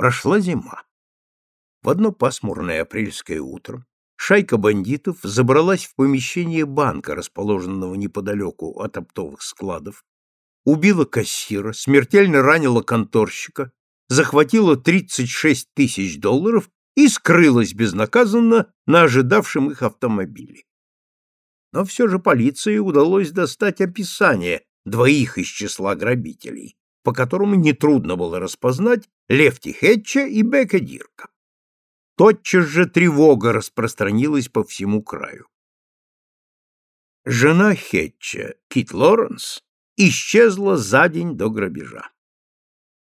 Прошла зима. В одно пасмурное апрельское утро шайка бандитов забралась в помещение банка, расположенного неподалеку от оптовых складов, убила кассира, смертельно ранила конторщика, захватила 36 тысяч долларов и скрылась безнаказанно на ожидавшем их автомобиле. Но все же полиции удалось достать описание двоих из числа грабителей, по которому нетрудно было распознать Лефти Хетча и Бека Дирка. Тотчас же тревога распространилась по всему краю. Жена Хетча, Кит Лоренс, исчезла за день до грабежа.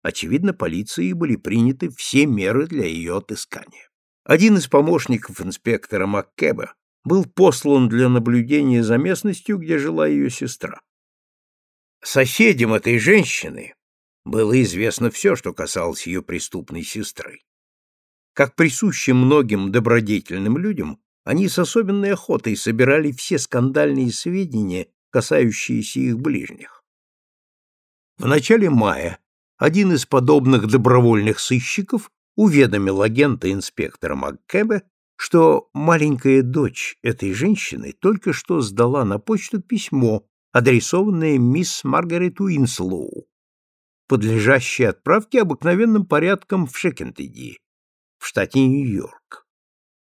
Очевидно, полицией были приняты все меры для ее отыскания. Один из помощников инспектора МакКеба был послан для наблюдения за местностью, где жила ее сестра. Соседям этой женщины было известно все, что касалось ее преступной сестры. Как присуще многим добродетельным людям, они с особенной охотой собирали все скандальные сведения, касающиеся их ближних. В начале мая один из подобных добровольных сыщиков уведомил агента инспектора МакКэба, что маленькая дочь этой женщины только что сдала на почту письмо, адресованное мисс Маргарет Уинслоу, подлежащее отправке обыкновенным порядком в Шенектеди, в штате Нью-Йорк.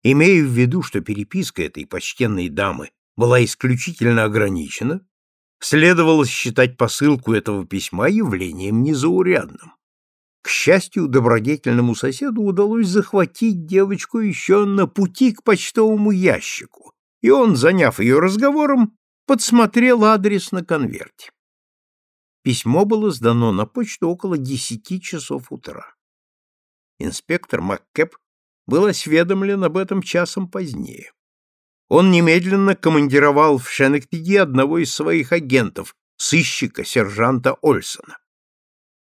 Имея в виду, что переписка этой почтенной дамы была исключительно ограничена, следовало считать посылку этого письма явлением незаурядным. К счастью, добродетельному соседу удалось захватить девочку еще на пути к почтовому ящику, и он, заняв ее разговором, подсмотрел адрес на конверте. Письмо было сдано на почту около десяти часов утра. Инспектор МакКэп был осведомлен об этом часом позднее. Он немедленно командировал в Шенектиди одного из своих агентов, сыщика сержанта Ольсона.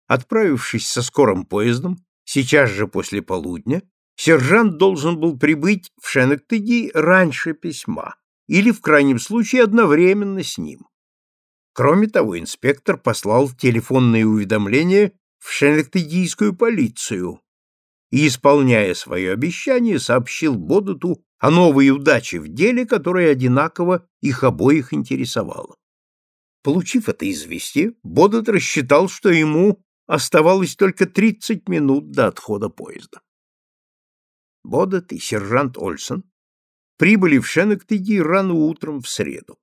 Отправившись со скорым поездом, сейчас же после полудня, сержант должен был прибыть в Шенектиди раньше письма или, в крайнем случае, одновременно с ним. Кроме того, инспектор послал телефонные уведомления в Шенектидийскую полицию и, исполняя свое обещание, сообщил Бодуту о новой удаче в деле, которая одинаково их обоих интересовала. Получив это известие, Бодут рассчитал, что ему оставалось только 30 минут до отхода поезда. Бодот и сержант Ольсон прибыли в Шенектеди рано утром в среду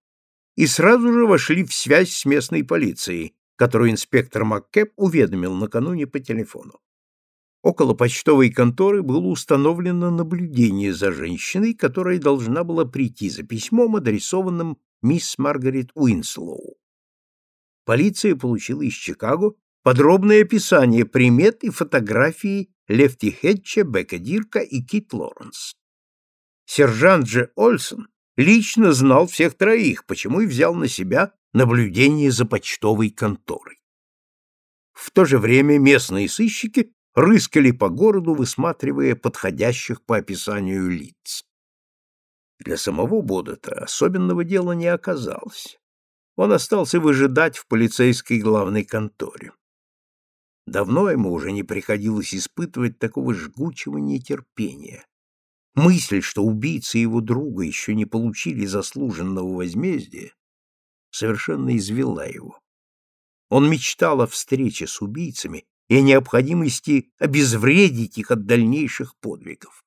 и сразу же вошли в связь с местной полицией, которую инспектор МакКэп уведомил накануне по телефону. Около почтовой конторы было установлено наблюдение за женщиной, которая должна была прийти за письмом, адресованным мисс Маргарет Уинслоу. Полиция получила из Чикаго подробное описание примет и фотографии Лефти Хетча, Бека Дирка и Кит Лоренс. Сержант же Ольсон лично знал всех троих, почему и взял на себя наблюдение за почтовой конторой. В то же время местные сыщики рыскали по городу, высматривая подходящих по описанию лиц. Для самого Бодота особенного дела не оказалось. Он остался выжидать в полицейской главной конторе. Давно ему уже не приходилось испытывать такого жгучего нетерпения. Мысль, что убийцы его друга еще не получили заслуженного возмездия, совершенно извела его. Он мечтал о встрече с убийцами и о необходимости обезвредить их от дальнейших подвигов.